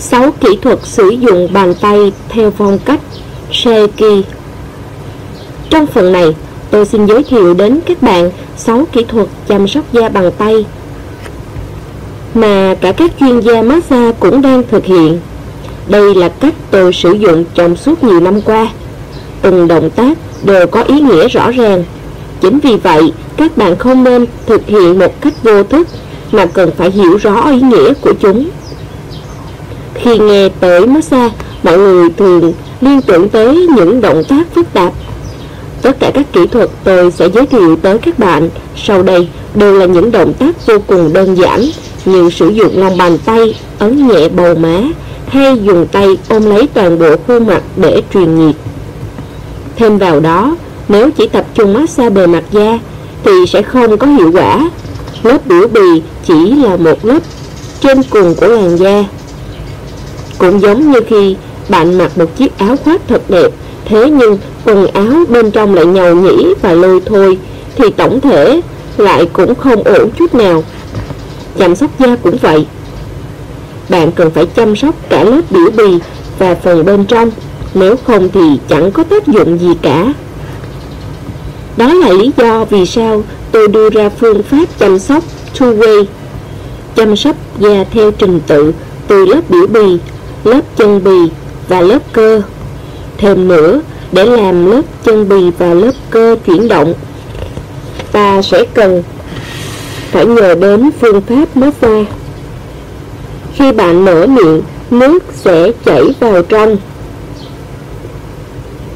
6. Kỹ thuật sử dụng bàn tay theo phong cách Seiki Trong phần này, tôi xin giới thiệu đến các bạn 6 kỹ thuật chăm sóc da bằng tay mà cả các chuyên gia massage cũng đang thực hiện. Đây là cách tôi sử dụng trong suốt nhiều năm qua. Từng động tác đều có ý nghĩa rõ ràng. Chính vì vậy, các bạn không nên thực hiện một cách vô thức mà cần phải hiểu rõ ý nghĩa của chúng. Khi nghe tới massage, mọi người thường liên tưởng tới những động tác phức tạp. Tất cả các kỹ thuật tôi sẽ giới thiệu tới các bạn sau đây đều là những động tác vô cùng đơn giản như sử dụng lòng bàn tay ấn nhẹ bầu má hay dùng tay ôm lấy toàn bộ khuôn mặt để truyền nhiệt. Thêm vào đó, nếu chỉ tập trung massage bề mặt da thì sẽ không có hiệu quả. Lớp biểu bì chỉ là một lớp trên cùng của làn da cũng giống như khi bạn mặc một chiếc áo khoác thật đẹp, thế nhưng quần áo bên trong lại nhầu nhĩ và lôi thôi, thì tổng thể lại cũng không ổn chút nào. Chăm sóc da cũng vậy. Bạn cần phải chăm sóc cả lớp biểu bì và phần bên trong, nếu không thì chẳng có tác dụng gì cả. Đó là lý do vì sao tôi đưa ra phương pháp chăm sóc two-way, chăm sóc da theo trình tự từ lớp biểu bì lớp chân bì và lớp cơ. Thêm nữa, để làm lớp chân bì và lớp cơ chuyển động, ta sẽ cần phải nhờ đến phương pháp nước pha. Khi bạn mở miệng, nước sẽ chảy vào trong.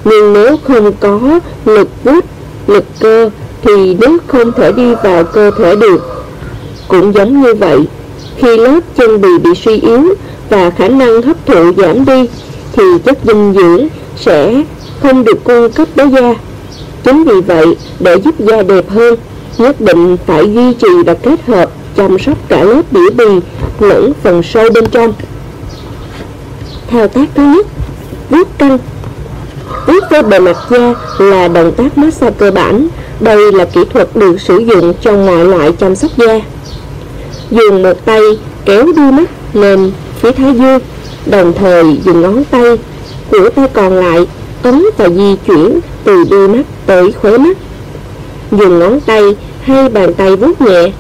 Nhưng nếu không có lực hút, lực cơ thì nước không thể đi vào cơ thể được. Cũng giống như vậy, khi lớp chân bì bị suy yếu và khả năng hấp thụ giảm đi thì chất dinh dưỡng sẽ không được cung cấp tới da. Chính vì vậy, để giúp da đẹp hơn, nhất định phải duy trì và kết hợp chăm sóc cả lớp biểu bì lẫn phần sâu bên trong. Thao tác thứ nhất, vuốt căng. Vuốt ve bề mặt da là động tác massage cơ bản. Đây là kỹ thuật được sử dụng trong mọi loại chăm sóc da dùng một tay kéo đuôi mắt lên phía thái dương, đồng thời dùng ngón tay của tay còn lại ấn và di chuyển từ đuôi mắt tới khóe mắt. Dùng ngón tay hay bàn tay vuốt nhẹ,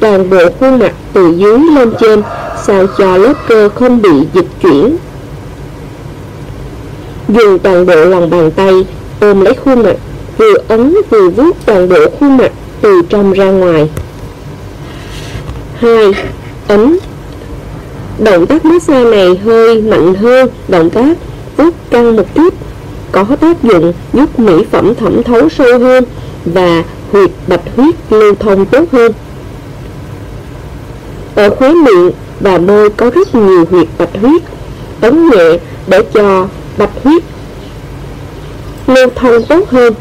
toàn bộ khuôn mặt từ dưới lên trên sao cho lớp cơ không bị dịch chuyển. Dùng toàn bộ lòng bàn tay ôm lấy khuôn mặt, vừa ấn vừa vuốt toàn bộ khuôn mặt từ trong ra ngoài. 2. Ấn Động tác massage này hơi mạnh hơn động tác vuốt căng một chút có tác dụng giúp mỹ phẩm thẩm thấu sâu hơn và huyệt bạch huyết lưu thông tốt hơn. Ở khóe miệng và môi có rất nhiều huyệt bạch huyết, ấn nhẹ để cho bạch huyết lưu thông tốt hơn.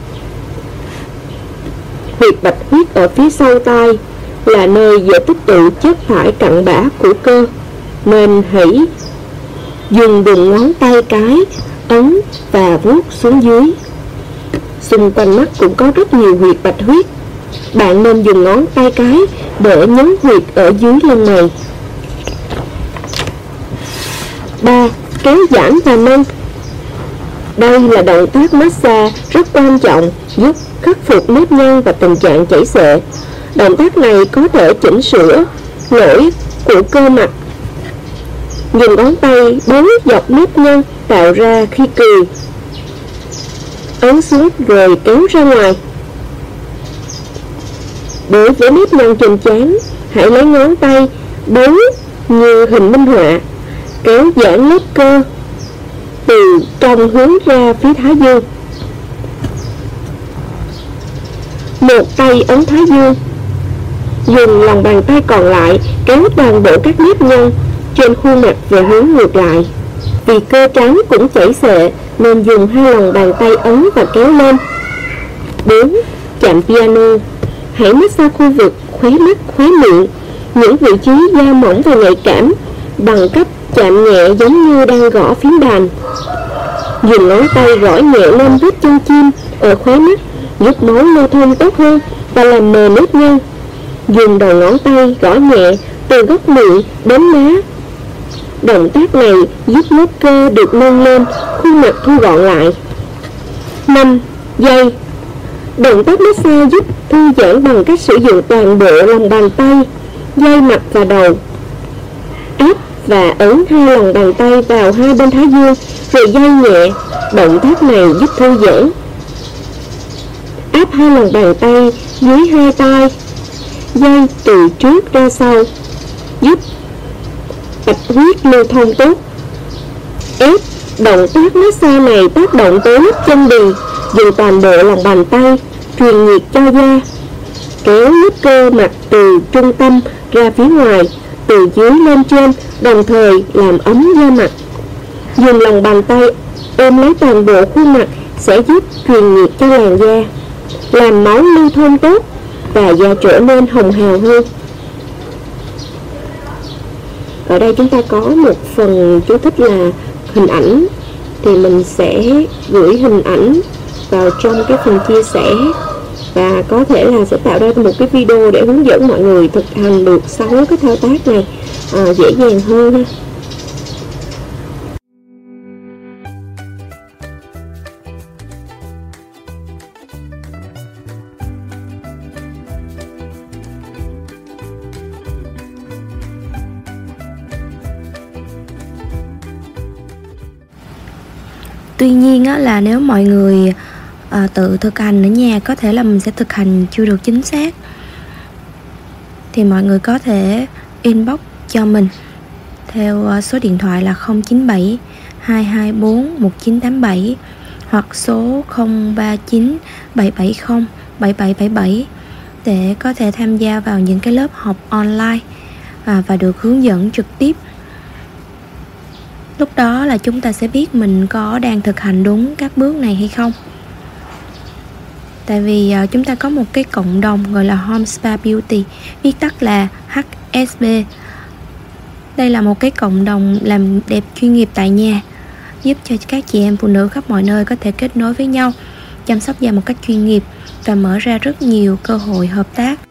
Huyệt bạch huyết ở phía sau tai là nơi dễ tích tụ chất thải cặn bã của cơ. Nên hãy dùng đường ngón tay cái ấn và vuốt xuống dưới. Xung quanh mắt cũng có rất nhiều huyệt bạch huyết. Bạn nên dùng ngón tay cái để nhấn huyệt ở dưới lông mày. Ba, Kéo giãn và nâng. Đây là động tác massage rất quan trọng, giúp khắc phục nếp nhăn và tình trạng chảy xệ động tác này có thể chỉnh sửa lỗi của cơ mặt. Dùng ngón tay bốn dọc nếp nhăn tạo ra khi cười ấn xuống rồi kéo ra ngoài. Đối với nếp nhăn trên chán hãy lấy ngón tay bốn như hình minh họa, kéo giãn lớp cơ từ trong hướng ra phía thái dương. Một tay ấn thái dương dùng lòng bàn tay còn lại kéo toàn bộ các nếp nhăn trên khuôn mặt về hướng ngược lại. Vì cơ trắng cũng chảy xệ nên dùng hai lòng bàn tay ấn và kéo lên. 4. Chạm piano Hãy massage khu vực khóe mắt, khóe miệng, những vị trí da mỏng và nhạy cảm bằng cách chạm nhẹ giống như đang gõ phím đàn Dùng ngón tay gõ nhẹ lên vết chân chim ở khóe mắt giúp máu lưu thông tốt hơn và làm mờ nếp nhăn dùng đầu ngón tay gõ nhẹ từ góc miệng đến má. Động tác này giúp lớp cơ được nâng lên, khuôn mặt thu gọn lại. 5. Dây Động tác massage giúp thư giãn bằng cách sử dụng toàn bộ lòng bàn tay, dây mặt và đầu. Áp và ấn hai lòng bàn tay vào hai bên thái dương, rồi dây nhẹ. Động tác này giúp thư giãn. Áp hai lòng bàn tay dưới hai tay dây từ trước ra sau. Giúp bạch huyết lưu thông tốt. Ép động tác massage này tác động tới lớp chân bì dùng toàn bộ lòng bàn tay, truyền nhiệt cho da. Kéo lớp cơ mặt từ trung tâm ra phía ngoài, từ dưới lên trên, đồng thời làm ấm da mặt. Dùng lòng bàn tay ôm lấy toàn bộ khuôn mặt sẽ giúp truyền nhiệt cho làn da. Làm máu lưu thông tốt và da trở nên hồng hào hơn ở đây chúng ta có một phần chú thích là hình ảnh thì mình sẽ gửi hình ảnh vào trong cái phần chia sẻ và có thể là sẽ tạo ra một cái video để hướng dẫn mọi người thực hành được sáu cái thao tác này à, dễ dàng hơn ha. tuy nhiên á, là nếu mọi người à, tự thực hành ở nhà có thể là mình sẽ thực hành chưa được chính xác. Thì mọi người có thể inbox cho mình theo à, số điện thoại là 097 224 1987 hoặc số 039 770 7777 để có thể tham gia vào những cái lớp học online và, và được hướng dẫn trực tiếp lúc đó là chúng ta sẽ biết mình có đang thực hành đúng các bước này hay không. Tại vì ờ, chúng ta có một cái cộng đồng gọi là Home Spa Beauty, viết tắt là HSB đây là một cái cộng đồng làm đẹp chuyên nghiệp tại nhà, giúp cho các chị em phụ nữ khắp mọi nơi có thể kết nối với nhau, chăm sóc da một cách chuyên nghiệp và mở ra rất nhiều cơ hội hợp tác